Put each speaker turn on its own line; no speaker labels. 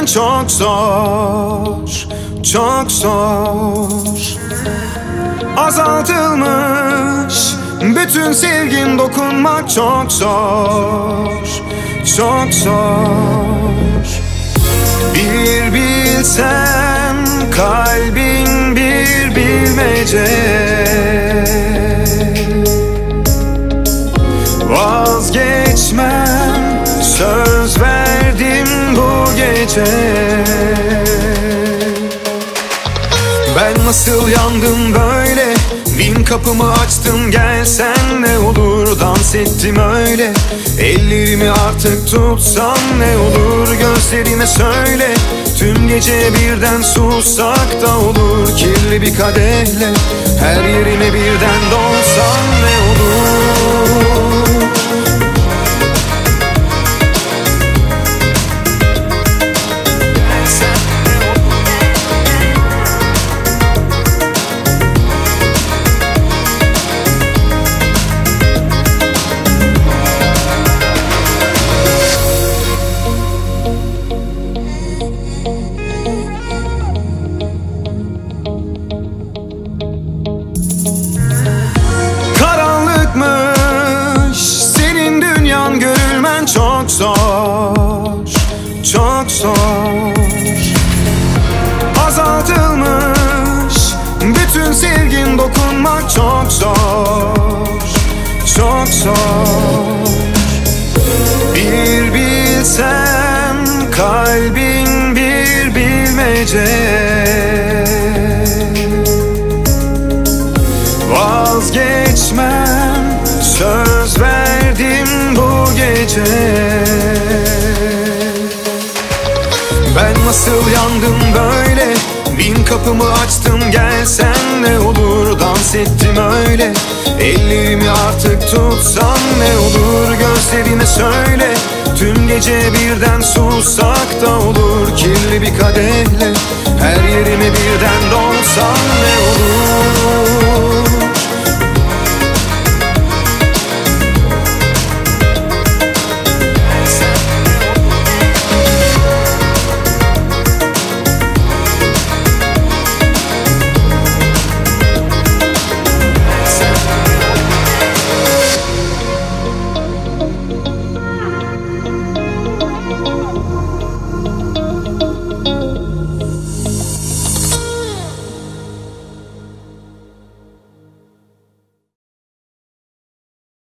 görülmen çok zor Çok zor. Azaltılmış bütün sevgin dokunmak çok zor Çok zor. Bir bilsen kalbin bir bilmece. Vazgeçmem söz bu gece. Ben nasıl yandım böyle? Bin kapımı açtım gelsen ne olur. Dans ettim öyle. Ellerimi artık tutsan ne olur? Gözlerime söyle. Tüm gece birden sussak da olur. Kirli bir kadehle Her yerime birden dolsan ne olur zor Çok zor. Bir bilsem kalbin bir bilmece. Vazgeçmem söz verdim bu gece nasıl yandım böyle? Bin kapımı açtım gelsen ne olur. Dans ettim öyle. Ellerimi artık tutsan ne olur? Gözlerime söyle. Tüm gece birden sussak da olur. Kirli bir kadehle Her yerime birden olur